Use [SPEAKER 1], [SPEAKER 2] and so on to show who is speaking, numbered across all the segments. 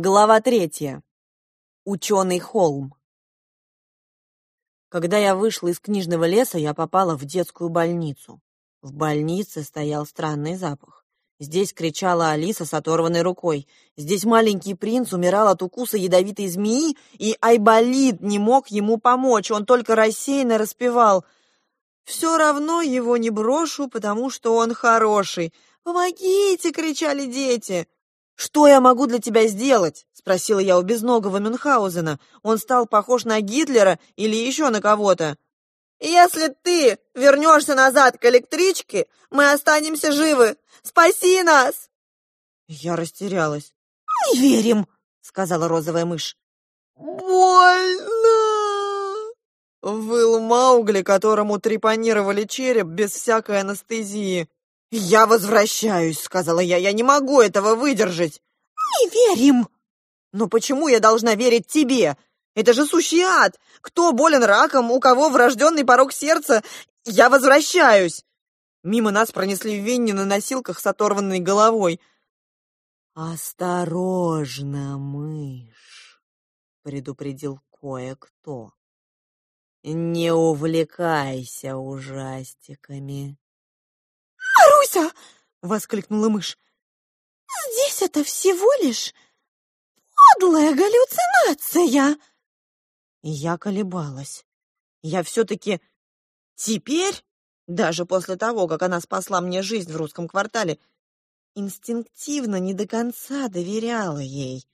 [SPEAKER 1] Глава третья. Ученый холм. Когда я вышла из книжного леса, я попала в детскую больницу. В больнице стоял странный запах. Здесь кричала Алиса с оторванной рукой. Здесь маленький принц умирал от укуса ядовитой змеи, и Айболит не мог ему помочь, он только рассеянно распевал. «Все равно его не брошу, потому что он хороший. Помогите!» — кричали дети. «Что я могу для тебя сделать?» — спросила я у безногого Мюнхгаузена. Он стал похож на Гитлера или еще на кого-то. «Если ты вернешься назад к электричке, мы останемся живы. Спаси нас!» Я растерялась. «Не верим!» — сказала розовая мышь. «Больно!» Выл Маугли, которому трепанировали череп без всякой анестезии. «Я возвращаюсь», — сказала я. «Я не могу этого выдержать». «Не верим». «Но почему я должна верить тебе? Это же сущий ад! Кто болен раком, у кого врожденный порог сердца? Я возвращаюсь!» Мимо нас пронесли Винни на носилках с оторванной головой. «Осторожно, мышь!» — предупредил кое-кто. «Не увлекайся ужастиками.
[SPEAKER 2] Маруся!» — воскликнула мышь. «Здесь это всего лишь подлая галлюцинация!»
[SPEAKER 1] Я колебалась. Я все-таки теперь, даже после того, как она спасла мне жизнь в русском квартале, инстинктивно не до конца доверяла ей.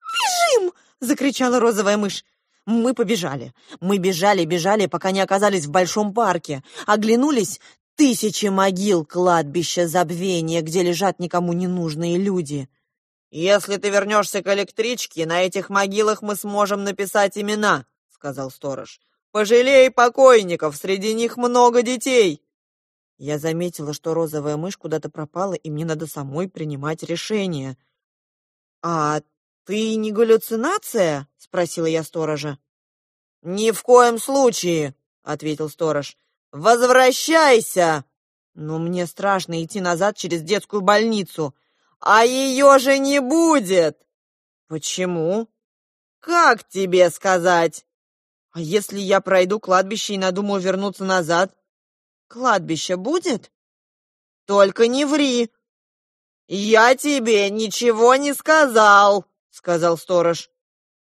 [SPEAKER 2] «Бежим!» — закричала розовая мышь.
[SPEAKER 1] Мы побежали. Мы бежали, бежали, пока не оказались в большом парке. Оглянулись Тысячи могил, кладбища забвения, где лежат никому не нужные люди. «Если ты вернешься к электричке, на этих могилах мы сможем написать имена», — сказал сторож. «Пожалей покойников, среди них много детей». Я заметила, что розовая мышь куда-то пропала, и мне надо самой принимать решение. «А ты не галлюцинация?» — спросила я сторожа. «Ни в коем случае», — ответил сторож. «Возвращайся!» Но мне страшно идти назад через детскую больницу. А ее же не будет! Почему? Как тебе сказать? А если я пройду кладбище и надумаю вернуться назад? Кладбище будет? Только не ври. Я тебе ничего не сказал, сказал сторож.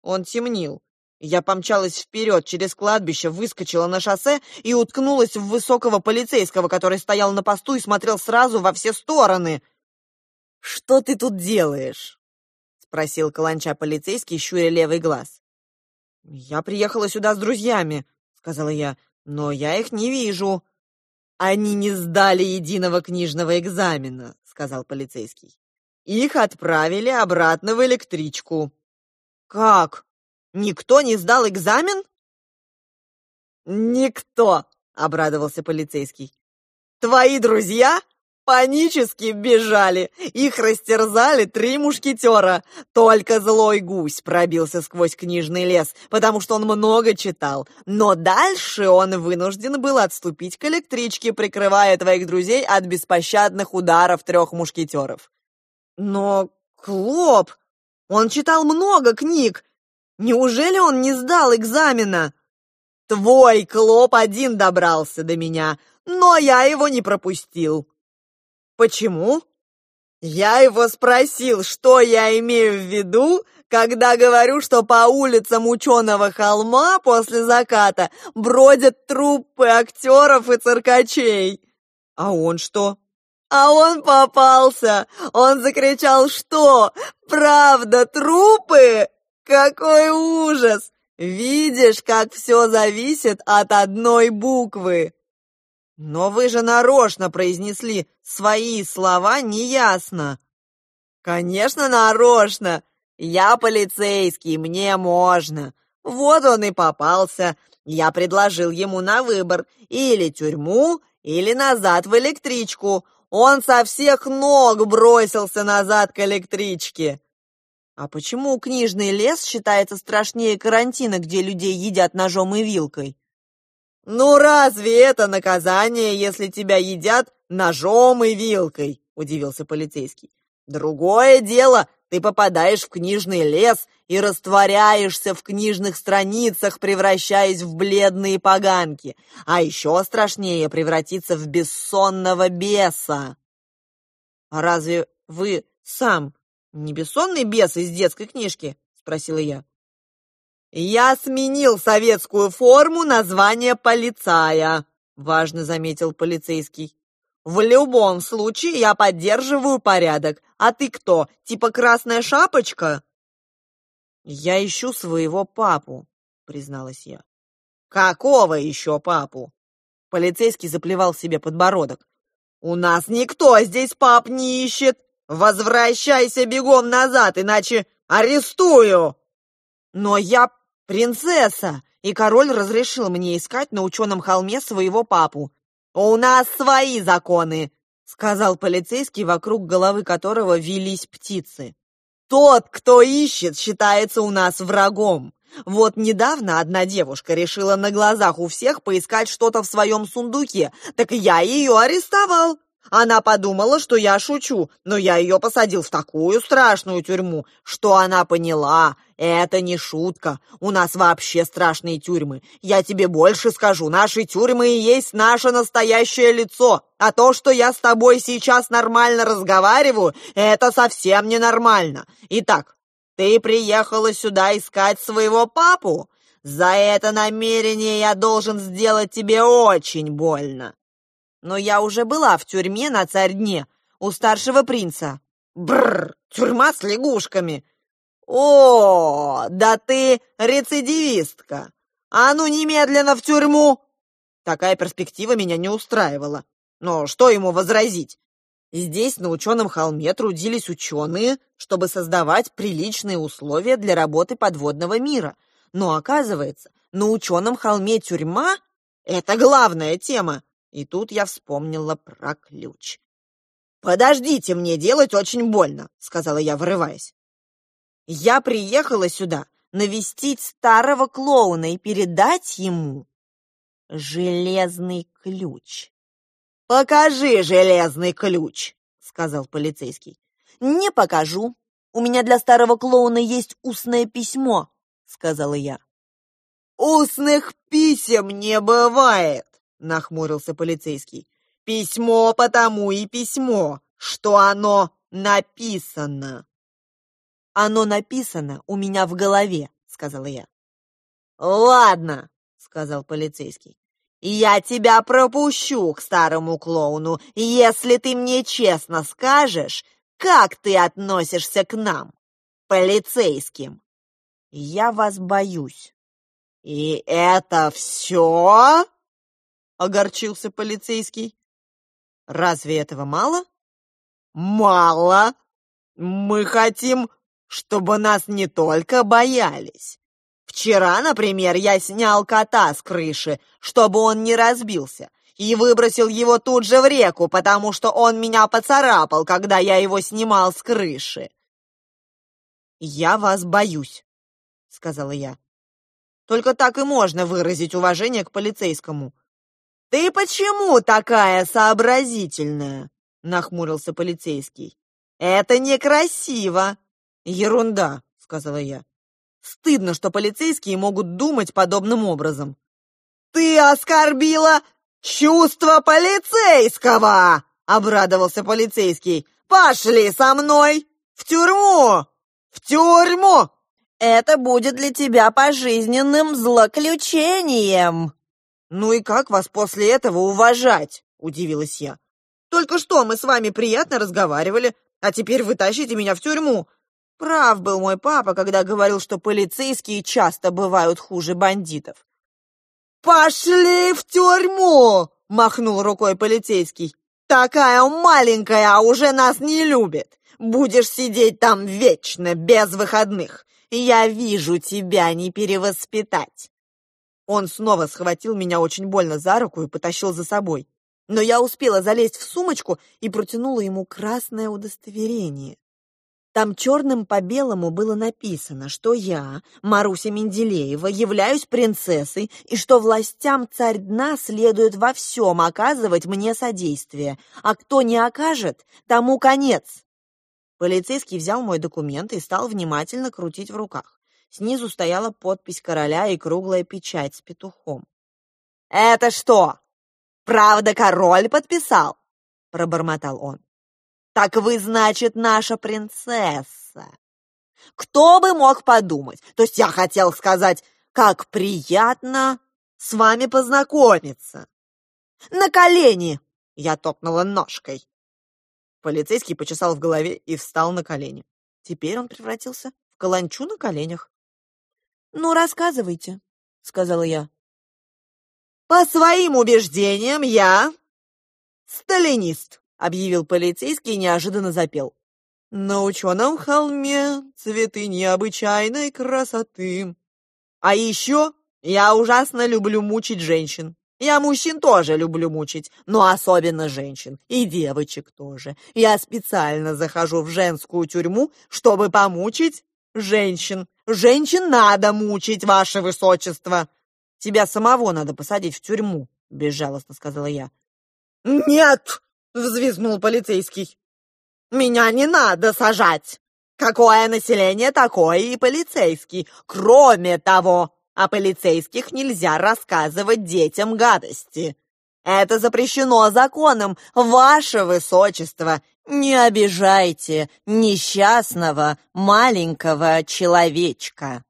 [SPEAKER 1] Он темнил. Я помчалась вперед через кладбище, выскочила на шоссе и уткнулась в высокого полицейского, который стоял на посту и смотрел сразу во все стороны. «Что ты тут делаешь?» — спросил каланча полицейский, щуря левый глаз. «Я приехала сюда с друзьями», — сказала я, — «но я их не вижу». «Они не сдали единого книжного экзамена», — сказал полицейский. «Их отправили обратно в электричку». «Как?» Никто не сдал экзамен? Никто, обрадовался полицейский. Твои друзья панически бежали. Их растерзали три мушкетера. Только злой гусь пробился сквозь книжный лес, потому что он много читал. Но дальше он вынужден был отступить к электричке, прикрывая твоих друзей от беспощадных ударов трех мушкетеров. Но Клоп, он читал много книг, Неужели он не сдал экзамена? Твой Клоп один добрался до меня, но я его не пропустил. Почему? Я его спросил, что я имею в виду, когда говорю, что по улицам ученого холма после заката бродят труппы актеров и циркачей. А он что? А он попался! Он закричал, что? Правда, трупы? Какой ужас! Видишь, как все зависит от одной буквы. Но вы же нарочно произнесли свои слова неясно. Конечно, нарочно. Я полицейский, мне можно. Вот он и попался. Я предложил ему на выбор или тюрьму, или назад в электричку. Он со всех ног бросился назад к электричке. А почему книжный лес считается страшнее карантина, где людей едят ножом и вилкой? Ну разве это наказание, если тебя едят ножом и вилкой? Удивился полицейский. Другое дело ты попадаешь в книжный лес и растворяешься в книжных страницах, превращаясь в бледные поганки. А еще страшнее превратиться в бессонного беса. «А разве вы сам не бессонный бес из детской книжки?» — спросила я. «Я сменил советскую форму на звание полицая», — важно заметил полицейский. «В любом случае я поддерживаю порядок. А ты кто, типа красная шапочка?» «Я ищу своего папу», — призналась я. «Какого еще папу?» Полицейский заплевал себе подбородок. «У нас никто здесь пап не ищет! Возвращайся бегом назад, иначе арестую!» «Но я принцесса, и король разрешил мне искать на ученом холме своего папу. «У нас свои законы», — сказал полицейский, вокруг головы которого вились птицы. «Тот, кто ищет, считается у нас врагом. Вот недавно одна девушка решила на глазах у всех поискать что-то в своем сундуке, так я ее арестовал. Она подумала, что я шучу, но я ее посадил в такую страшную тюрьму, что она поняла, это не шутка. У нас вообще страшные тюрьмы. Я тебе больше скажу, наши тюрьмы и есть наше настоящее лицо. А то, что я с тобой сейчас нормально разговариваю, это совсем ненормально. Итак, ты приехала сюда искать своего папу? За это намерение я должен сделать тебе очень больно. Но я уже была в тюрьме на царь-дне у старшего принца. Бррр, тюрьма с лягушками. О, да ты рецидивистка. А ну немедленно в тюрьму. Такая перспектива меня не устраивала. Но что ему возразить? Здесь, на ученом холме, трудились ученые, чтобы создавать приличные условия для работы подводного мира. Но, оказывается, на ученом холме тюрьма — это главная тема. И тут я вспомнила про ключ. «Подождите, мне делать очень больно», — сказала я, вырываясь. «Я приехала сюда навестить старого клоуна и передать ему железный ключ». «Покажи железный ключ», — сказал полицейский. «Не покажу. У меня для старого клоуна есть устное письмо», — сказала я. «Устных писем не бывает!» — нахмурился полицейский. «Письмо потому и письмо, что оно написано». «Оно написано у меня в голове», — сказала я. «Ладно», — сказал полицейский. «Я тебя пропущу к старому клоуну, если ты мне честно скажешь, как ты относишься к нам, полицейским». «Я вас боюсь». «И это все?» — огорчился полицейский. «Разве этого мало?» «Мало! Мы хотим, чтобы нас не только боялись. Вчера, например, я снял кота с крыши, чтобы он не разбился, и выбросил его тут же в реку, потому что он меня поцарапал, когда я его снимал с крыши». «Я вас боюсь», — сказала я. «Только так и можно выразить уважение к полицейскому». «Ты почему такая сообразительная?» — нахмурился полицейский. «Это некрасиво!» «Ерунда!» — сказала я. «Стыдно, что полицейские могут думать подобным образом». «Ты оскорбила чувство полицейского!» — обрадовался полицейский. «Пошли со мной! В тюрьму! В тюрьму! Это будет для тебя пожизненным злоключением!» «Ну и как вас после этого уважать?» — удивилась я. «Только что мы с вами приятно разговаривали, а теперь вы тащите меня в тюрьму. Прав был мой папа, когда говорил, что полицейские часто бывают хуже бандитов». «Пошли в тюрьму!» — махнул рукой полицейский. «Такая маленькая, а уже нас не любит. Будешь сидеть там вечно, без выходных. Я вижу, тебя не перевоспитать». Он снова схватил меня очень больно за руку и потащил за собой. Но я успела залезть в сумочку и протянула ему красное удостоверение. Там черным по белому было написано, что я, Маруся Менделеева, являюсь принцессой и что властям царь дна следует во всем оказывать мне содействие, а кто не окажет, тому конец. Полицейский взял мой документ и стал внимательно крутить в руках. Снизу стояла подпись короля и круглая печать с петухом. «Это что, правда король подписал?» — пробормотал он. «Так вы, значит, наша принцесса!» Кто бы мог подумать? То есть я хотел сказать, как приятно с вами познакомиться. На колени! Я топнула ножкой. Полицейский почесал в голове и встал на колени. Теперь он превратился в каланчу на коленях. «Ну, рассказывайте», — сказала я. «По своим убеждениям я сталинист», — объявил полицейский и неожиданно запел. «На ученом холме цветы необычайной красоты. А еще я ужасно люблю мучить женщин. Я мужчин тоже люблю мучить, но особенно женщин. И девочек тоже. Я специально захожу в женскую тюрьму, чтобы помучить женщин. Женщин надо мучить, ваше высочество. Тебя самого надо посадить в тюрьму, безжалостно сказала я. Нет, взвизгнул полицейский. Меня не надо сажать. Какое население, такое и полицейский. Кроме того, о полицейских нельзя рассказывать детям гадости. Это запрещено законом, ваше высочество. Не обижайте несчастного маленького человечка.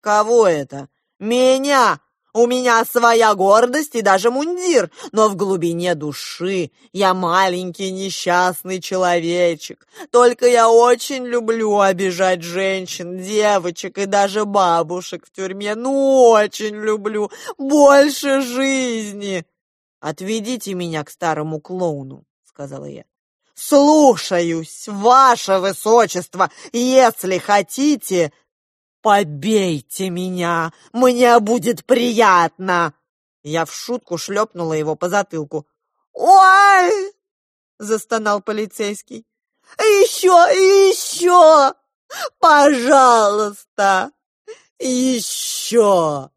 [SPEAKER 1] Кого это? Меня! У меня своя гордость и даже мундир, но в глубине души я маленький несчастный человечек. Только я очень люблю обижать женщин, девочек и даже бабушек в тюрьме. Ну, очень люблю. Больше жизни. Отведите меня к старому клоуну, сказала я. «Слушаюсь, ваше высочество, если хотите, «Побейте меня! Мне будет приятно!» Я в шутку шлепнула его по затылку. «Ой!» — застонал полицейский. «Еще, еще! Пожалуйста! Еще!»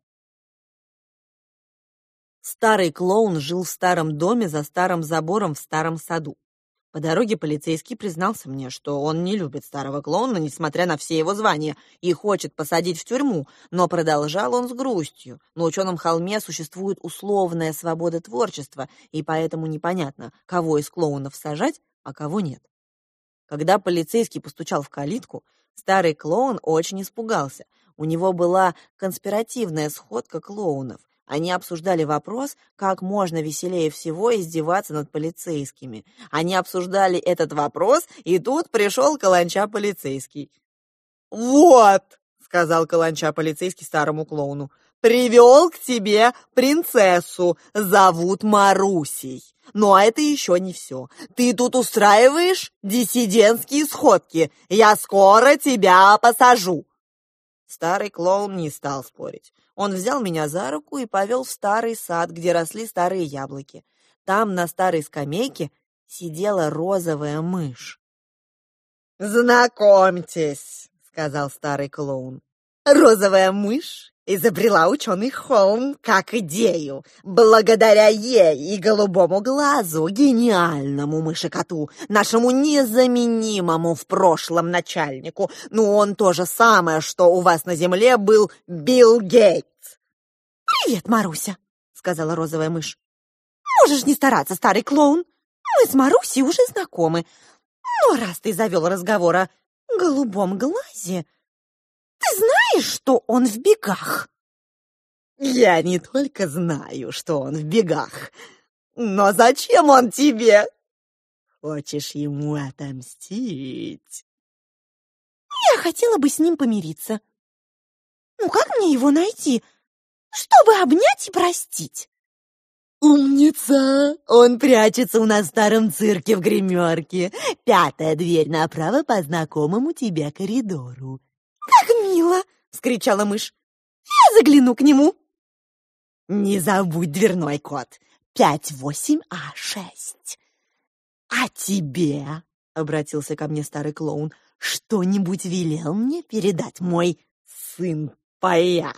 [SPEAKER 1] Старый клоун жил в старом доме за старым забором в старом саду. По дороге полицейский признался мне, что он не любит старого клоуна, несмотря на все его звания, и хочет посадить в тюрьму, но продолжал он с грустью. На ученом холме существует условная свобода творчества, и поэтому непонятно, кого из клоунов сажать, а кого нет. Когда полицейский постучал в калитку, старый клоун очень испугался. У него была конспиративная сходка клоунов. Они обсуждали вопрос, как можно веселее всего издеваться над полицейскими. Они обсуждали этот вопрос, и тут пришел каланча полицейский. «Вот!» — сказал каланча полицейский старому клоуну. «Привел к тебе принцессу, зовут Марусей. Но это еще не все. Ты тут устраиваешь диссидентские сходки. Я скоро тебя посажу». Старый клоун не стал спорить. Он взял меня за руку и повел в старый сад, где росли старые яблоки. Там, на старой скамейке, сидела розовая мышь. «Знакомьтесь», — сказал старый клоун. «Розовая мышь изобрела ученый Холм как идею. Благодаря ей и голубому глазу, гениальному мышекоту, нашему незаменимому в прошлом начальнику, ну он то же самое, что у вас на земле был Билл Гейтс. «Привет, Маруся», — сказала розовая мышь. «Можешь не стараться, старый клоун. Мы с Марусей уже знакомы. Но раз ты завел разговор о голубом глазе, знаешь, что он в бегах?» «Я не только знаю, что он в бегах, но зачем он тебе? Хочешь ему отомстить?» «Я хотела бы с ним помириться. Ну, как мне его найти, чтобы обнять и простить?» «Умница! Он прячется у нас в старом цирке в гримерке. Пятая дверь направо по знакомому тебе коридору. «Как мило!» — скричала мышь. «Я загляну к нему!» «Не забудь дверной код. Пять, восемь, а шесть. А тебе, — обратился ко мне старый клоун, — что-нибудь велел мне передать мой сын-паяц?»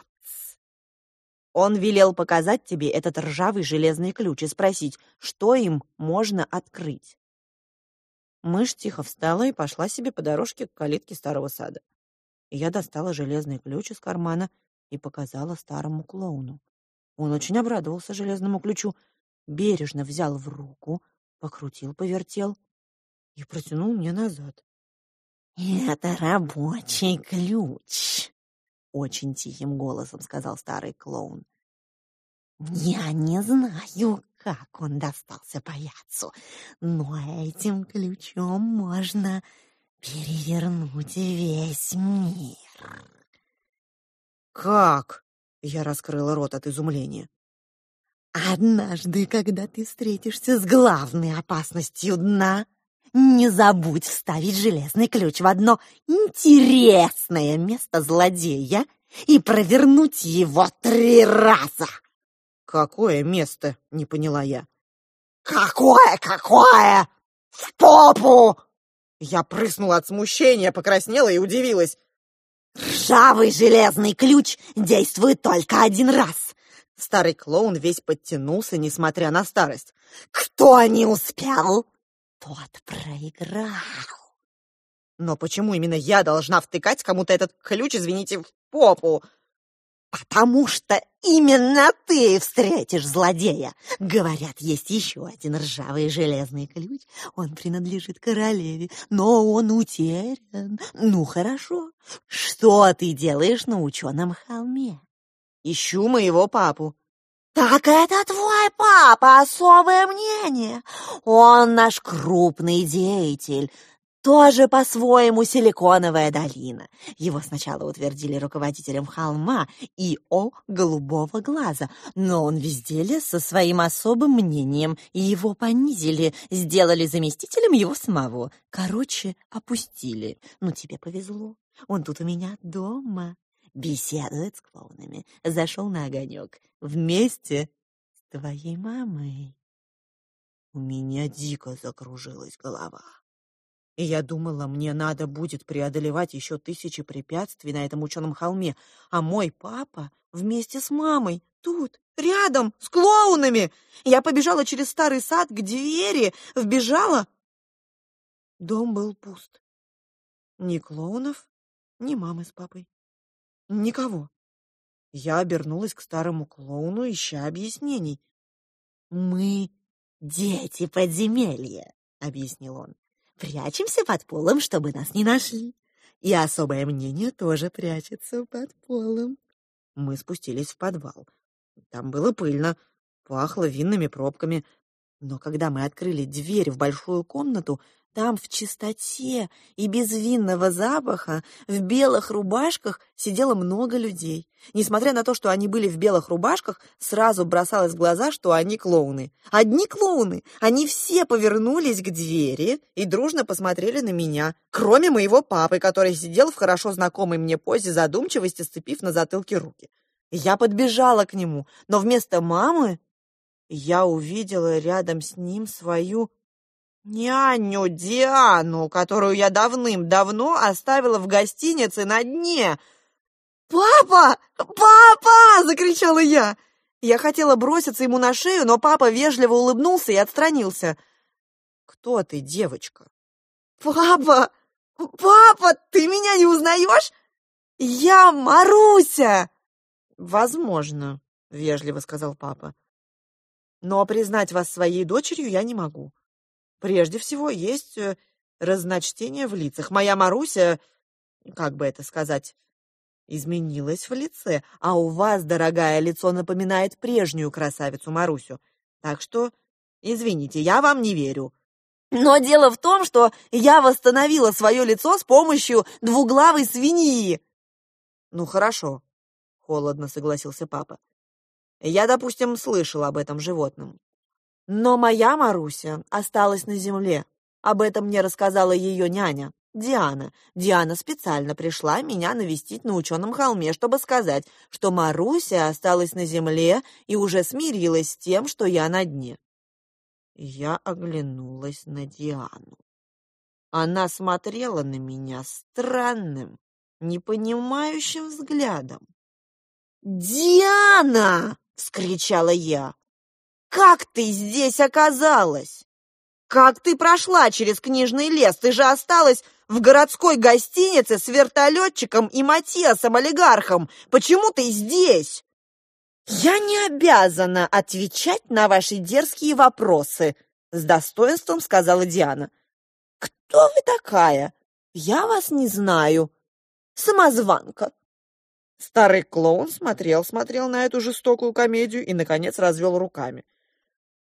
[SPEAKER 1] Он велел показать тебе этот ржавый железный ключ и спросить, что им можно открыть. Мышь тихо встала и пошла себе по дорожке к калитке старого сада. Я достала железный ключ из кармана и показала старому клоуну. Он очень обрадовался железному ключу, бережно взял в руку, покрутил, повертел и протянул мне назад.
[SPEAKER 2] «Это рабочий ключ», —
[SPEAKER 1] очень тихим голосом сказал старый клоун.
[SPEAKER 2] «Я не знаю, как он достался паяцу, но этим ключом можно перевернуть весь мир».
[SPEAKER 1] «Как?» — я раскрыла рот от изумления.
[SPEAKER 2] «Однажды, когда ты встретишься с главной опасностью дна, не забудь вставить железный ключ в одно интересное место злодея и провернуть его три раза.
[SPEAKER 1] Какое место? Не поняла я.
[SPEAKER 2] Какое, какое? В попу!
[SPEAKER 1] Я прыснула от смущения, покраснела и удивилась.
[SPEAKER 2] Ржавый железный ключ действует только один раз.
[SPEAKER 1] Старый клоун весь подтянулся, несмотря на старость.
[SPEAKER 2] Кто не успел, тот проиграл.
[SPEAKER 1] Но почему именно я должна втыкать кому-то этот ключ, извините, в попу?
[SPEAKER 2] Потому что именно ты встретишь злодея. Говорят, есть еще один ржавый железный ключ. Он принадлежит королеве, но он утерян. Ну, хорошо. Что ты делаешь на ученом холме?
[SPEAKER 1] Ищу моего папу.
[SPEAKER 2] «Так это твой папа, особое мнение. Он наш крупный деятель, тоже по-своему Силиконовая долина. Его сначала утвердили руководителем холма и о голубого глаза, но он везде лез со своим особым мнением, и его понизили, сделали заместителем его самого. Короче, опустили. Ну, тебе повезло. Он тут у меня дома беседует с клоунами, зашел на огонек вместе с твоей мамой.
[SPEAKER 1] У меня дико закружилась голова. И я думала, мне надо будет преодолевать еще тысячи препятствий на этом ученом холме, а мой папа вместе с мамой тут, рядом, с клоунами. Я побежала через старый сад к двери, вбежала. Дом был пуст. Ни клоунов, ни мамы с папой. Никого. Я обернулась к старому клоуну, ища объяснений.
[SPEAKER 2] «Мы дети подземелья», — объяснил он. «Прячемся под полом, чтобы нас не нашли. И особое мнение тоже прячется под полом».
[SPEAKER 1] Мы спустились в подвал. Там было пыльно, пахло винными пробками. Но когда мы открыли дверь в большую комнату, там в чистоте и без винного запаха в белых рубашках сидело много людей. Несмотря на то, что они были в белых рубашках, сразу бросалось в глаза, что они клоуны. Одни клоуны! Они все повернулись к двери и дружно посмотрели на меня, кроме моего папы, который сидел в хорошо знакомой мне позе задумчивости, сцепив на затылке руки. Я подбежала к нему, но вместо мамы я увидела рядом с ним свою няню Диану, которую я давным-давно оставила в гостинице на дне. «Папа! Папа!» — закричала я. Я хотела броситься ему на шею, но папа вежливо улыбнулся и отстранился. «Кто ты, девочка?» «Папа! Папа, ты меня не узнаешь? Я Маруся!» «Возможно», — вежливо сказал папа. «Но признать вас своей дочерью я не могу. Прежде всего, есть э, разночтение в лицах. Моя Маруся, как бы это сказать, изменилась в лице, а у вас, дорогая, лицо напоминает прежнюю красавицу Марусю. Так что, извините, я вам не верю. Но дело в том, что я восстановила свое лицо с помощью двуглавой свиньи. Ну, хорошо, холодно согласился папа. Я, допустим, слышал об этом животном. Но моя Маруся осталась на земле. Об этом мне рассказала ее няня, Диана. Диана специально пришла меня навестить на ученом холме, чтобы сказать, что Маруся осталась на земле и уже смирилась с тем, что я на дне. Я оглянулась на Диану. Она смотрела на меня странным, непонимающим взглядом. «Диана!» — вскричала я. Как ты здесь оказалась?» Как ты прошла через книжный лес? Ты же осталась в городской гостинице с вертолетчиком и Матиасом-олигархом. Почему ты здесь?» «Я не обязана отвечать на ваши дерзкие вопросы», — с достоинством сказала Диана. «Кто вы такая? Я вас не знаю. Самозванка». Старый клоун смотрел-смотрел на эту жестокую комедию и, наконец, развел руками.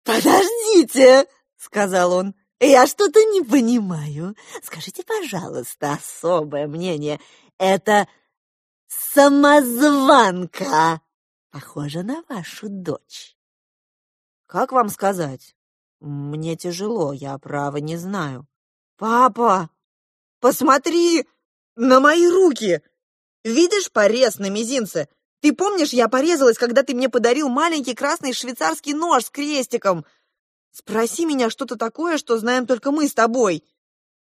[SPEAKER 2] «Подождите!» — сказал он. «Я что-то не понимаю. Скажите, пожалуйста, особое мнение. Это самозванка похожа на вашу дочь?»
[SPEAKER 1] «Как вам сказать? Мне тяжело, я право не знаю». «Папа, посмотри на мои руки! Видишь порез на мизинце? Ты помнишь, я порезалась, когда ты мне подарил маленький красный швейцарский нож с крестиком? Спроси меня что-то такое, что знаем только мы с тобой.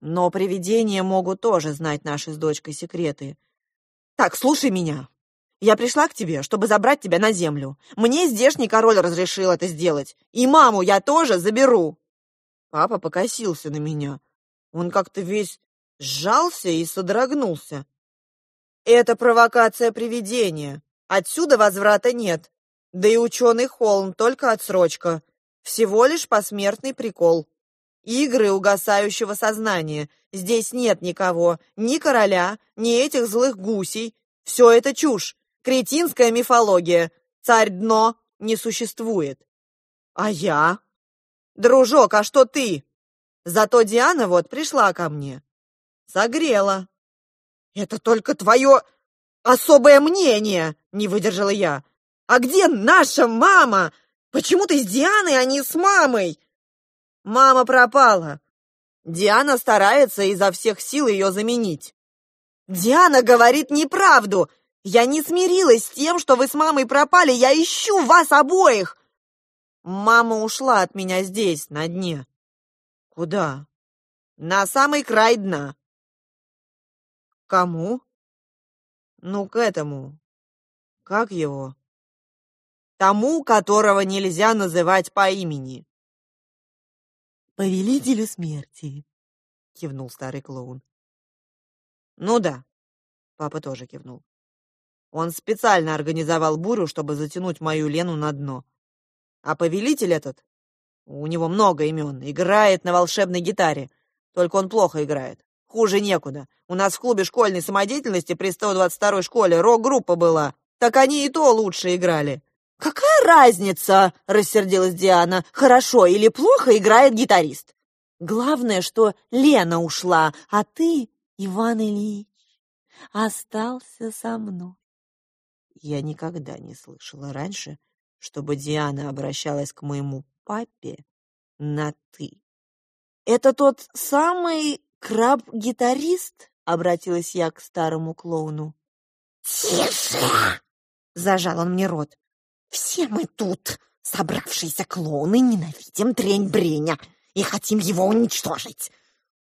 [SPEAKER 1] Но привидения могут тоже знать наши с дочкой секреты. Так, слушай меня. Я пришла к тебе, чтобы забрать тебя на землю. Мне здешний король разрешил это сделать. И маму я тоже заберу. Папа покосился на меня. Он как-то весь сжался и содрогнулся. Это провокация привидения. Отсюда возврата нет. Да и ученый холм только отсрочка. Всего лишь посмертный прикол. Игры угасающего сознания. Здесь нет никого, ни короля, ни этих злых гусей. Все это чушь. Кретинская мифология. Царь дно не существует. А я? Дружок, а что ты? Зато Диана вот пришла ко мне. Согрела. Это только твое особое мнение, не выдержала я. А где наша мама? Почему ты с Дианой, а не с мамой? Мама пропала. Диана старается изо всех сил ее заменить. Диана говорит неправду. Я не смирилась с тем, что вы с мамой пропали. Я ищу вас обоих. Мама ушла от меня здесь, на дне. Куда? На самый край дна. Кому? Ну, к этому. Как его? Тому, которого нельзя называть по имени.
[SPEAKER 2] «Повелителю смерти», —
[SPEAKER 1] кивнул старый клоун. «Ну да», — папа тоже кивнул. Он специально организовал бурю, чтобы затянуть мою Лену на дно. А повелитель этот у него много имен. Играет на волшебной гитаре. Только он плохо играет. Хуже некуда. У нас в клубе школьной самодеятельности при 122-й школе рок-группа была. Так они и то лучше играли.
[SPEAKER 2] «Какая разница?» — рассердилась Диана. «Хорошо или плохо играет гитарист. Главное, что Лена ушла, а ты, Иван Ильич, остался со мной».
[SPEAKER 1] Я никогда не слышала раньше, чтобы Диана обращалась к моему папе на «ты». «Это тот самый краб-гитарист?» — обратилась я к старому клоуну. «Тише!» — зажал он мне рот. «Все мы тут, собравшиеся клоуны, ненавидим трень Бреня и хотим его уничтожить.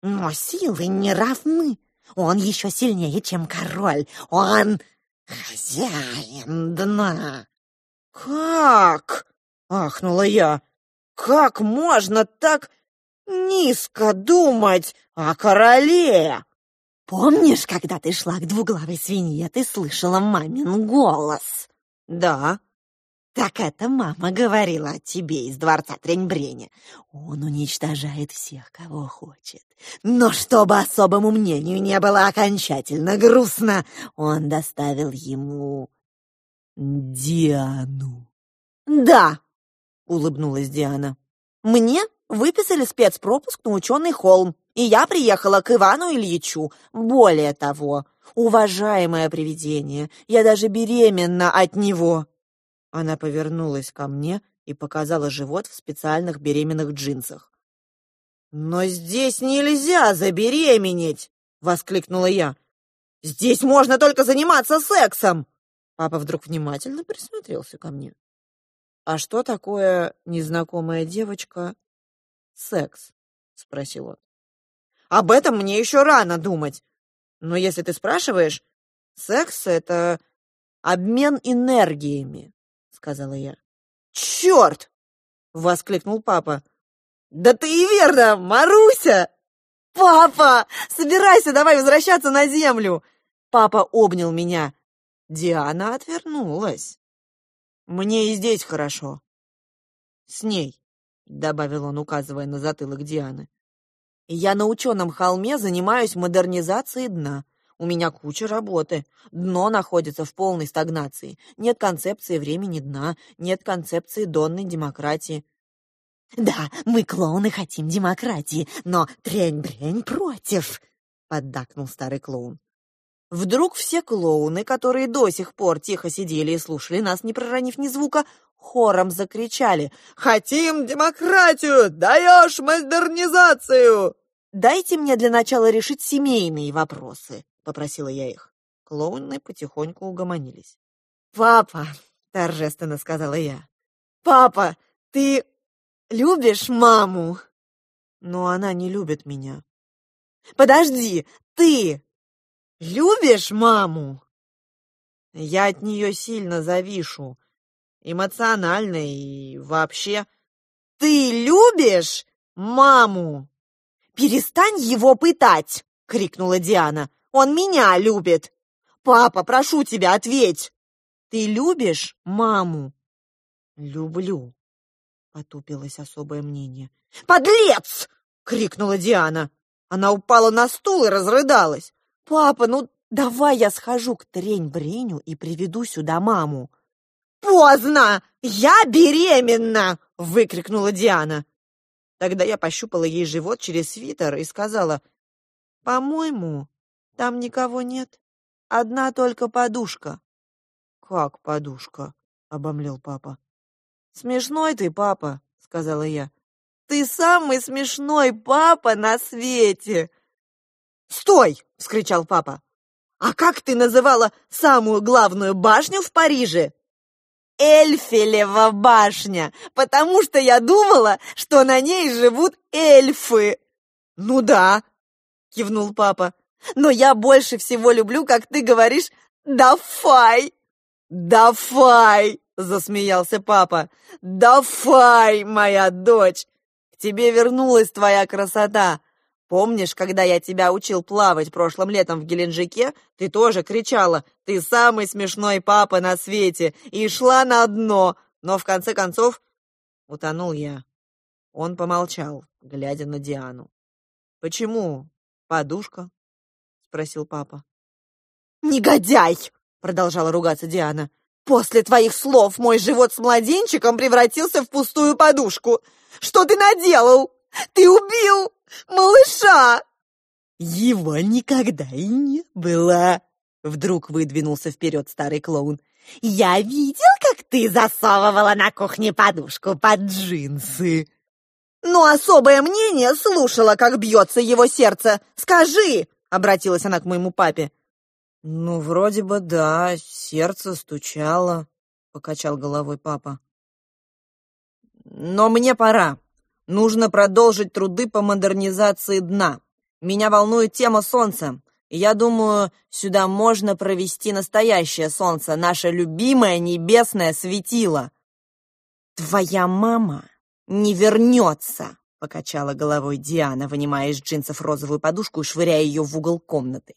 [SPEAKER 1] Но силы не равны. Он еще сильнее, чем король. Он хозяин дна». «Как?» — ахнула я. Как можно так низко думать о короле?
[SPEAKER 2] Помнишь, когда ты шла к двуглавой свинье, ты слышала мамин голос?
[SPEAKER 1] Да.
[SPEAKER 2] Так это мама говорила о тебе из дворца Треньбреня. Он уничтожает всех, кого хочет. Но чтобы особому мнению не было окончательно грустно, он доставил ему Диану.
[SPEAKER 1] Да, улыбнулась Диана. Мне выписали спецпропуск на ученый холм, и я приехала к Ивану Ильичу. Более того, уважаемое привидение, я даже беременна от него. Она повернулась ко мне и показала живот в специальных беременных джинсах. «Но здесь нельзя забеременеть!» — воскликнула я. «Здесь можно только заниматься сексом!» Папа вдруг внимательно присмотрелся ко мне. «А что такое незнакомая девочка секс?» — спросил он. «Об этом мне еще рано думать. Но если ты спрашиваешь, секс — это обмен энергиями», — сказала я. «Черт!» — воскликнул папа. Да ты и верно, Маруся! Папа, собирайся, давай возвращаться на землю. Папа обнял меня. Диана отвернулась. Мне и здесь хорошо. С ней, добавил он, указывая на затылок Дианы. Я на ученом холме занимаюсь модернизацией дна. У меня куча работы. Дно находится в полной стагнации. Нет концепции времени дна, нет концепции донной демократии.
[SPEAKER 2] «Да, мы, клоуны, хотим демократии, но трень-брень против», — поддакнул старый клоун.
[SPEAKER 1] Вдруг все клоуны, которые до сих пор тихо сидели и слушали нас, не проронив ни звука, хором закричали «Хотим демократию! Даешь модернизацию!» «Дайте мне для начала решить семейные вопросы», — попросила я их. Клоуны потихоньку угомонились. «Папа», — торжественно сказала я, — «папа, ты любишь маму?» «Но она не любит меня». «Подожди, ты любишь маму?» «Я от нее сильно завишу, эмоционально и вообще». «Ты любишь маму?» «Перестань его пытать!» — крикнула Диана. «Он меня любит!» «Папа, прошу тебя, ответь!» «Ты любишь маму?» «Люблю», — потупилось особое мнение. «Подлец!» — крикнула Диана. Она упала на стул и разрыдалась. «Папа, ну давай я схожу к Трень-Бреню и приведу сюда маму». «Поздно! Я беременна!» — выкрикнула Диана. Тогда я пощупала ей живот через свитер и сказала, «По-моему, там никого нет. Одна только подушка». «Как подушка?» — обомлел папа. «Смешной ты, папа», — сказала я. «Ты самый смешной папа на свете!» «Стой!» — вскричал папа. «А как ты называла самую главную башню в Париже?» Эльфелева башня, потому что я думала, что на ней живут эльфы. Ну да, кивнул папа. Но я больше всего люблю, как ты говоришь, «Дафай!» «Дафай!» — засмеялся папа. «Дафай, моя дочь! К тебе вернулась твоя красота. Помнишь, когда я тебя учил плавать прошлым летом в Геленджике, ты тоже кричала «Ты самый смешной папа на свете!» и шла на дно, но в конце концов утонул я. Он помолчал, глядя на Диану. «Почему? Подушка?» — спросил папа. «Негодяй!» — продолжала ругаться Диана. «После твоих слов мой живот с младенчиком превратился в пустую подушку. Что ты наделал? Ты убил малыша!»
[SPEAKER 2] «Его никогда и не было!» Вдруг выдвинулся вперед старый клоун. «Я видел, как ты засовывала на кухне подушку под джинсы!»
[SPEAKER 1] «Но особое мнение слушала, как бьется его сердце. Скажи!» — обратилась она к моему папе. «Ну, вроде бы да, сердце стучало», — покачал головой папа. «Но мне пора. Нужно продолжить труды по модернизации дна. Меня волнует тема Солнца. Я думаю, сюда можно провести настоящее Солнце, наше любимое небесное светило. Твоя мама не вернется, покачала головой Диана, вынимая из джинсов розовую подушку и швыряя ее в угол комнаты.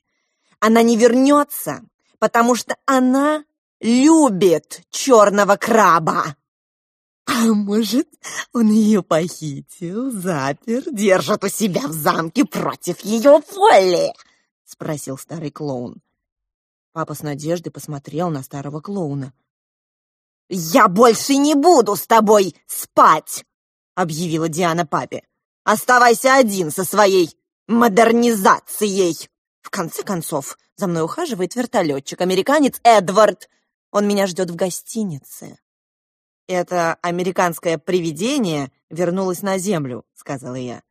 [SPEAKER 1] Она не вернется, потому что она любит черного краба.
[SPEAKER 2] А может, он ее похитил, запер, держит у себя в замке против ее воли? Спросил старый клоун.
[SPEAKER 1] Папа с надеждой посмотрел на старого клоуна. «Я больше не буду с тобой спать!» — объявила Диана папе. «Оставайся один со своей модернизацией!» В конце концов, за мной ухаживает вертолетчик, американец Эдвард. Он меня ждет в гостинице. «Это американское привидение вернулось на Землю», — сказала я.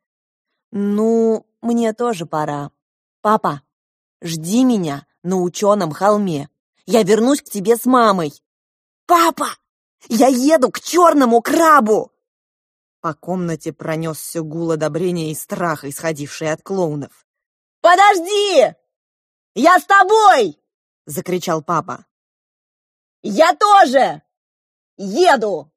[SPEAKER 1] «Ну, мне тоже пора. Папа, жди меня на ученом холме. Я вернусь к тебе с мамой». «Папа, я еду к черному крабу!» По комнате пронесся гул одобрения и страха, исходивший от клоунов. «Подожди! Я с тобой!» — закричал папа. «Я тоже!» Еду!»